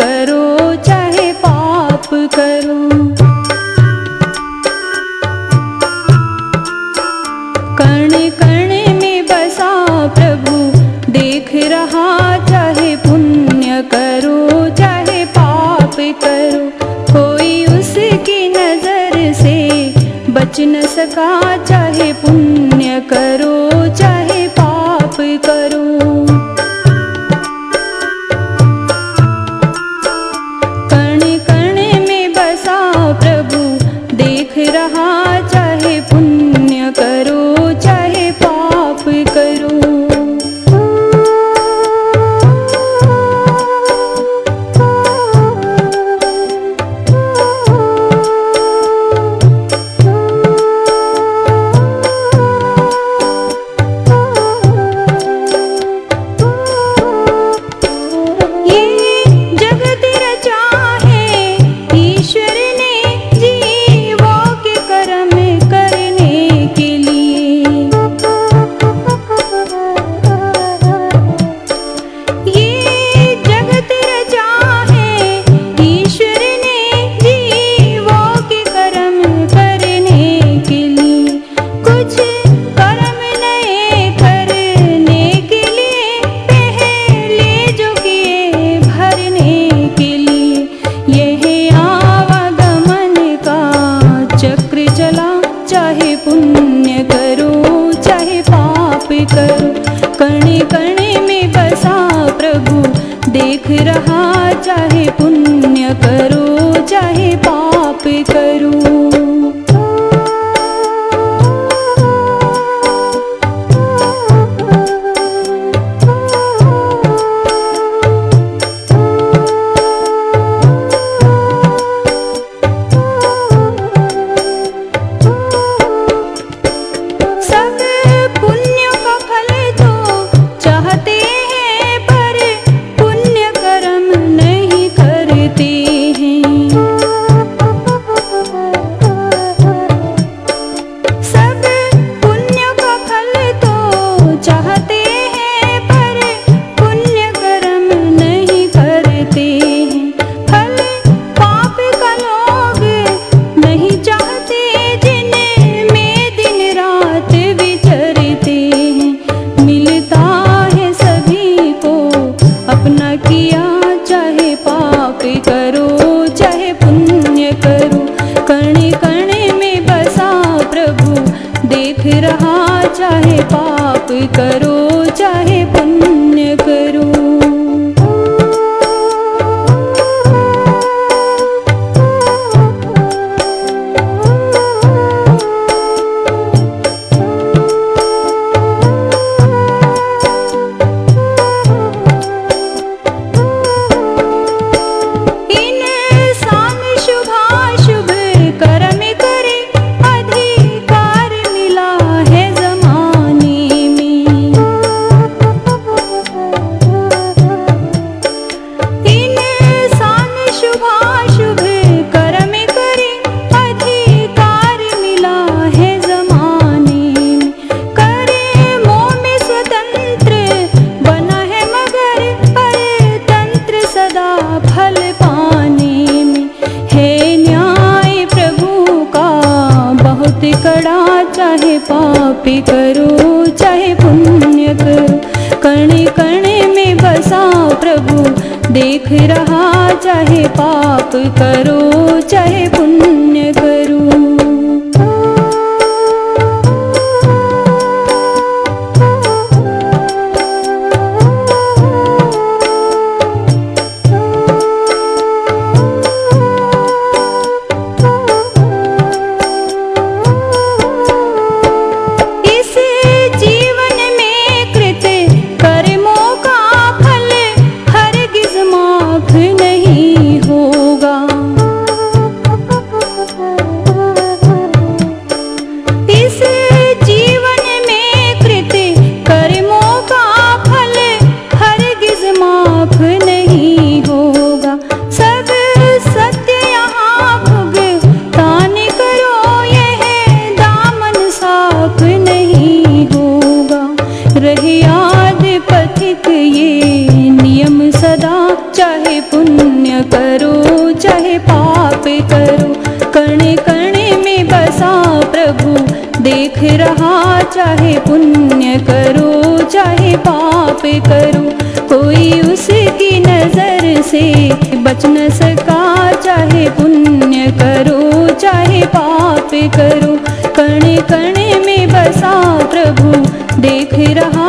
करो, चाहे पाप करो। कण कण में बसा प्रभु, देख रहा, चाहे पुण्य करो, चाहे पाप करो। कोई उसकी नज़र से बच न सका, चाहे दिख रहा चाहे पुण्य करो चाहे करो, चाहे पुण्य करो कणे कणे में बसा प्रभु, देख रहा, चाहे पाप करो, चाहे पुण्य चाहे पुण्य करो, चाहे पाप करो, कण कण में बसा प्रभु। देख रहा, चाहे पुण्य करो, चाहे पाप करो। कोई उसकी नज़र से बच न सका, चाहे पुण्य करो, चाहे पाप करो। कण कण में बसा प्रभु, देख रहा